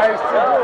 Nice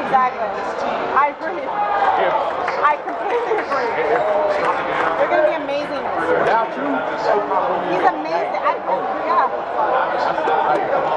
Exactly. I agree. I completely agree. They're going to be amazing. He's amazing. Yeah.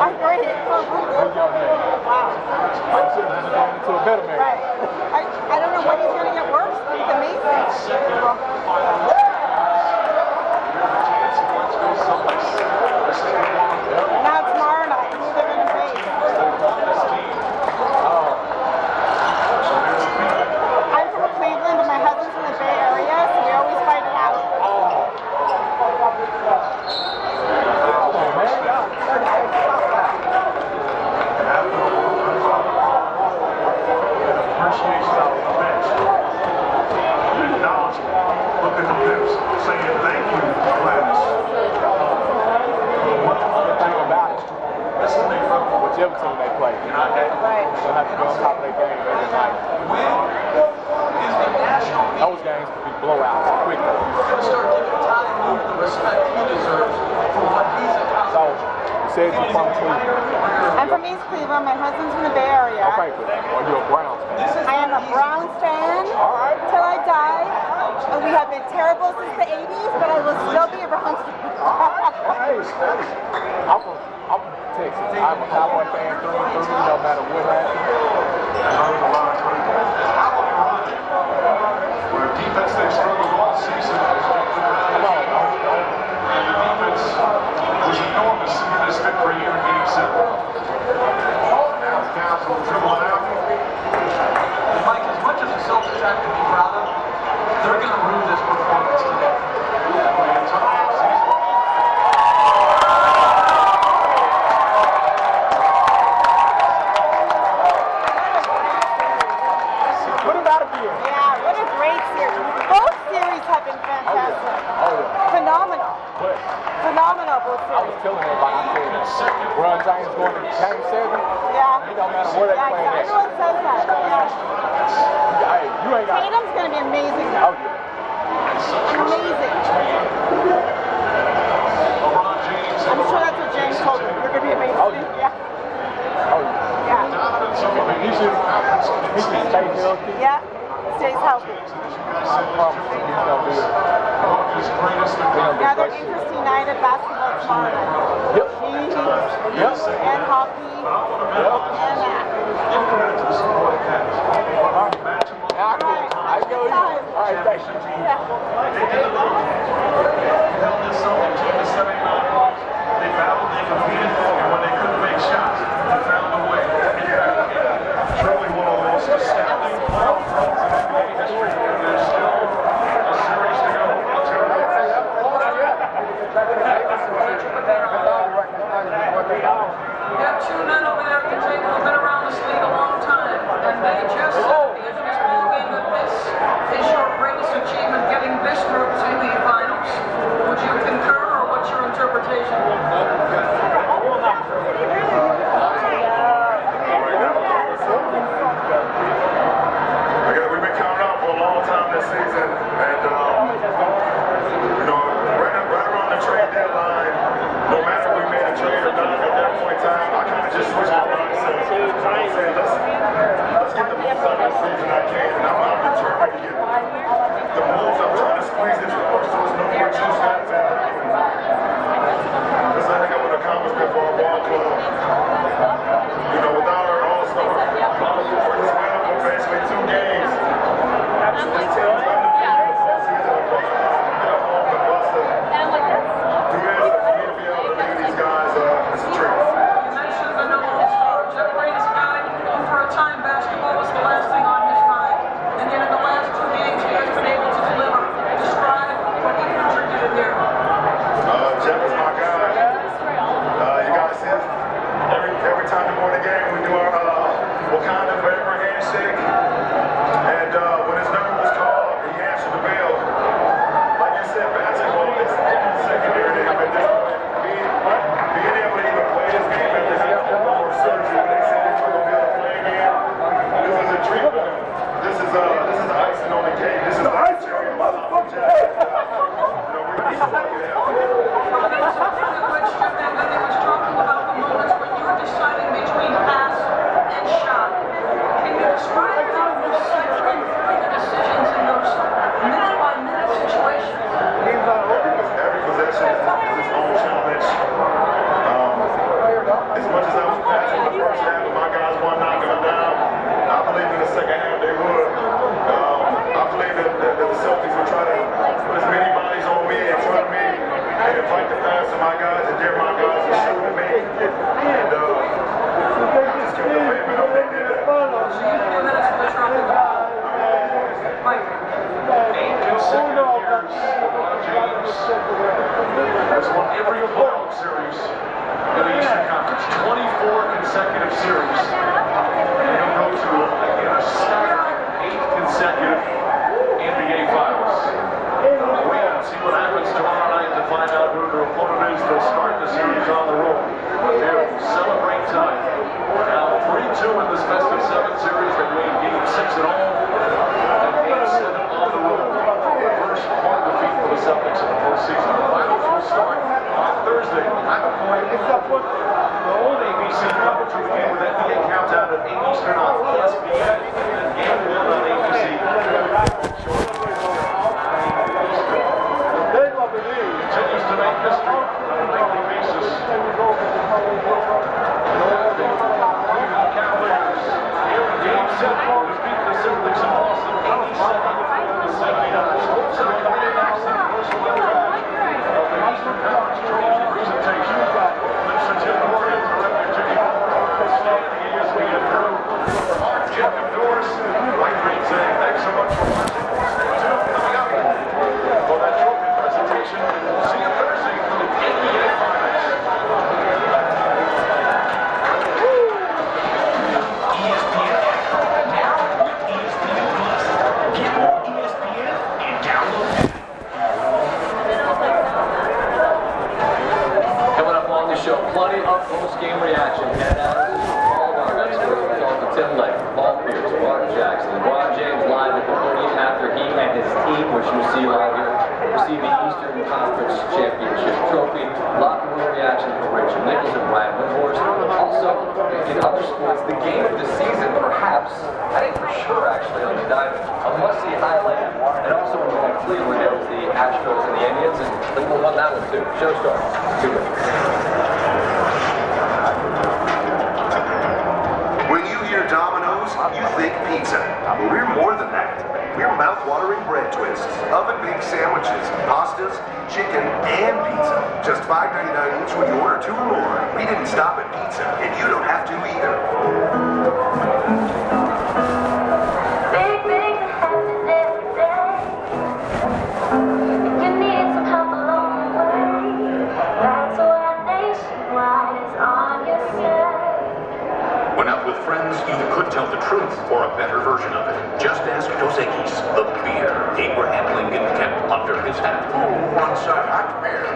I agree. Wow. To a better man. Right. I, I don't know when he's going to get worse. He's amazing. Now tomorrow night, who they're going to face. I'm from Cleveland, but my husband's from the Bay Area, so we always fight it out. Appreciation of the bench. Acknowledgement. Look at the lips, saying thank you, Gladys. Thing about it, This is big from whichever team they play, Right. they'll have to be on top of their game every night. Is the national Those games can be blowouts quickly. gonna start giving Ty Lue the respect he deserves for what he's So, accomplished? you said you're from Cleveland. I'm from East Cleveland. My husband's from the Bay Area. Okay, but are you a Browns fan? I am a Browns fan till I die. And we have been terrible since the 80s, but I will still be a Browns fan. Hey, hey. I'm from, I'm from Texas. I'm a Cowboy fan through and through, no matter what happens. Where defense they've struggled all season. Come on, don't, don't. And the defense was enormous in this victory here in Game Seven. Now the dribble it out. And Mike, as much as the Celtics have to be proud of, they're gonna rue this performance today. The entire season. What about again? Yeah, what a great series. Both series have been fantastic. Oh, yeah. Phenomenal. Phenomenal, I was telling everybody, said, LeBron James going to game seven, Yeah. it don't matter where they Yeah, everyone says that. Yeah. Hey, you ain't got Tatum's going to be amazing. Oh, yeah. Amazing. I'm sure that's what James told him. You're going to be amazing. Oh, yeah. Yeah. Oh, yeah. Yeah. Donovan, some of the He should, he should stay healthy. Yeah. Stays healthy. I promise he's gonna be. his greatest Another interesting night of basketball tomorrow night. Yep. Cheese Yep. and hockey Yep. and that. I can, I. All right, thank. Yeah. held this Celtic team to 79 points. They battled, they competed, and when they couldn't make shots, they found a way to get back in. Truly one of the most astounding playoff runs in NBA history. And there's still a series to go. I'll tell you that. We got two men over there at the table who've been around this league a long time, and they just said at the end of this ball game that this is your greatest achievement, getting this group to the finals. Would you concur, or what's your interpretation? Again, we've been counting out for a long time this season, and um, you know, right, right around the trade deadline, no matter if we made trade or at that point in time, I kind of just switched my mindset. I said, let's let's get the most out of this season I can, and I'm, I'm determined to get the moves. I'm trying to squeeze this force so there's no more left. Consecutive series. And he'll go to again a staggering eight consecutive NBA Finals. We'll wait and see what happens tomorrow night to find out who their opponent is. They'll start the series on the road. But they'll celebrate tonight. Now 3-2 in this best of seven series. They made game six at home and game seven on the road. First home defeat for the Celtics in the postseason. The finals will start on Thursday. Have a point. On ABC coverage will begin with NBA Countdown at 8 Eastern on ESPN and Game 1 on ABC. Continues to make history on a nightly basis. Cleveland Cavaliers here in Game 7 defeat the Celtics in Boston 87 to 79. Sports Center coming in next in the first 11 of the Eastern Conference Trophy presentation. Thanks to Tim Morgan, terrific team. Outstanding he is, we have heard. Mark, Jeff, and Doris, Mike Breen saying thanks so much for watching. Stay tuned coming up for that trophy presentation. See you Thursday for the NBA Finals. ESPN now with ESPN Plus. Get more ESPN and download now. Coming up on the show, plenty post-game reaction. And uh, all of our experts, we talk to Tim Lake, Paul Pierce, Mark Jackson, LeBron James live at the podium after he and his team, which you see live here, receive the Eastern Conference Championship trophy. Locker room reaction from Rachel Nichols and Brian Windhorst. Also, in other sports, the game of the season, perhaps, I think for sure actually on the diamond, a must-see highlight. And also involved Cleveland, it was the Astros and the Indians, and Cleveland won that one too. Show starts. Two When pizza. We're more than that. We're mouth-watering bread twists, oven-baked sandwiches, pastas, chicken, and pizza. Just $5.99 each when you order two or more. We didn't stop at pizza, and you don't have to either. Could tell the truth or a better version of it. Just ask Dos Equis, the beer Abraham Lincoln kept under his hat. Once a hot beer.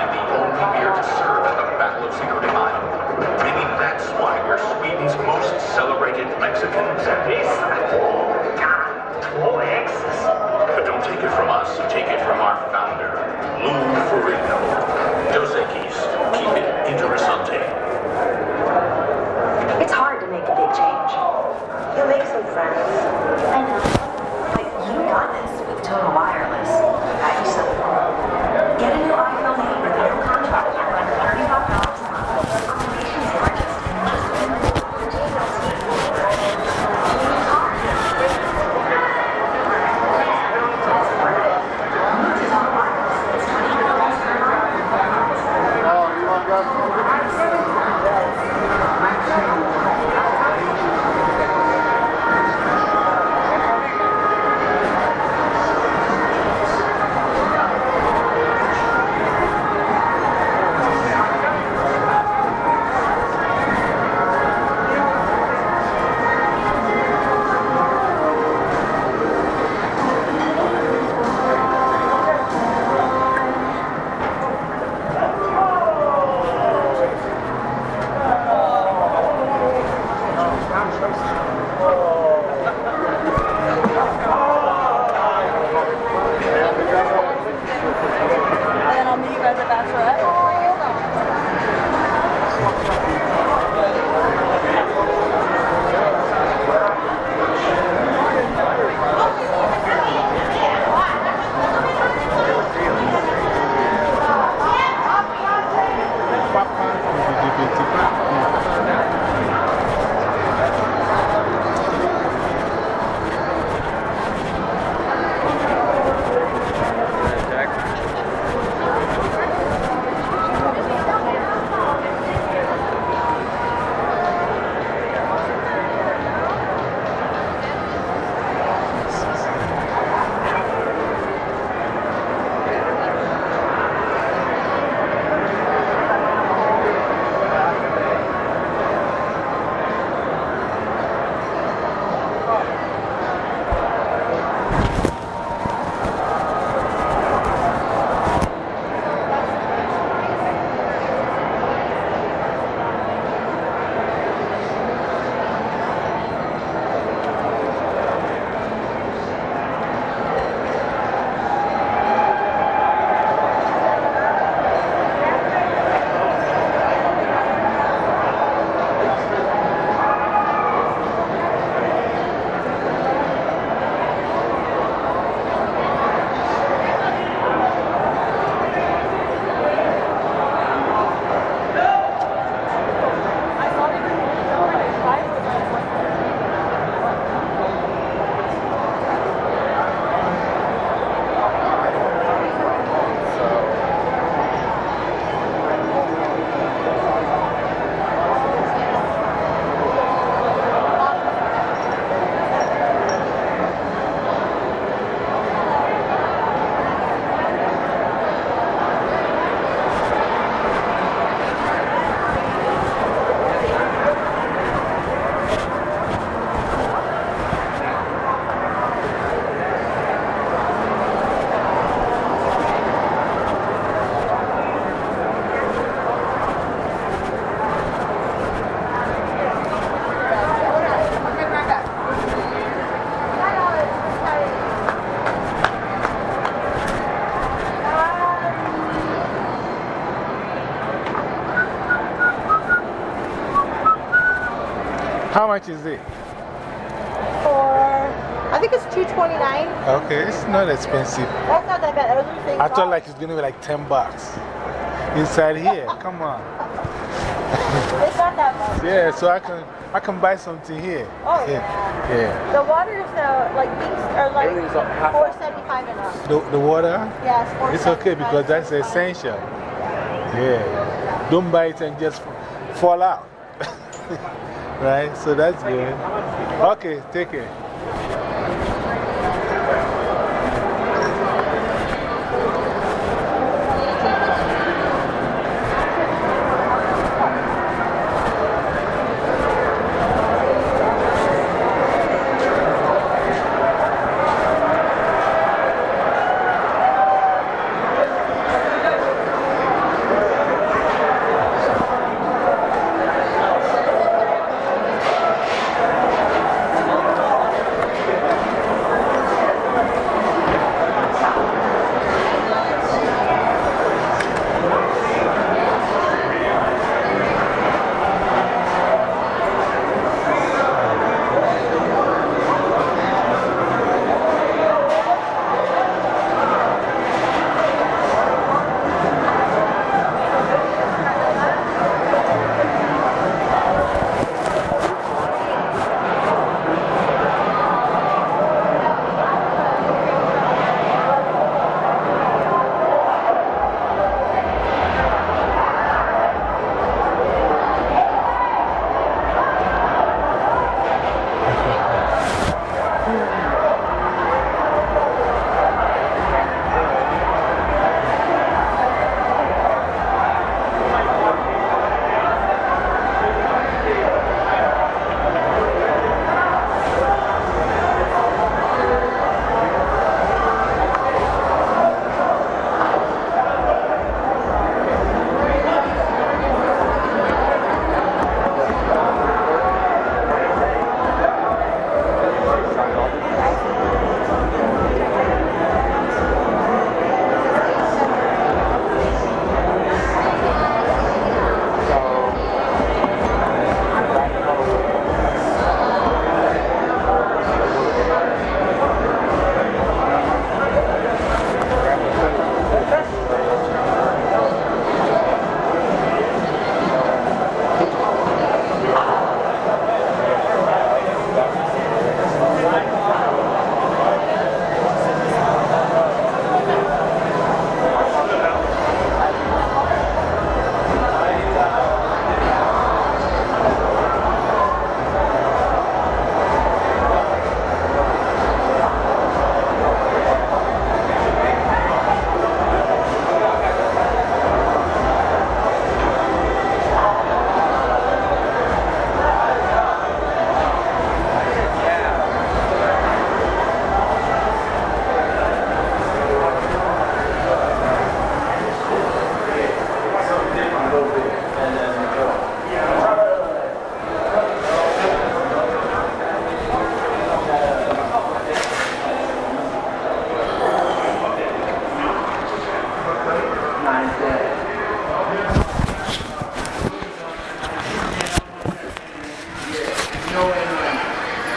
And the only beer to serve at the Battle of Cinco de Mayo. Maybe that's why we're Sweden's most celebrated Mexicans. But don't take it from us. Take it from our founder, Lou Ferrigno. Much is it? For, I think it's 229 Okay, it's not expensive. That's not that bad. Those are the things I thought like it's going to be like 10 bucks. Inside here, come on. It's not that much. Yeah, so I can, I can buy something here. Oh, yeah. Yeah. The waters, uh, like, things are like 475 and up. The, the water? Yes, It's okay because that's essential. Yeah. Don't buy it and just fall out. right? So that's good. Okay, take care.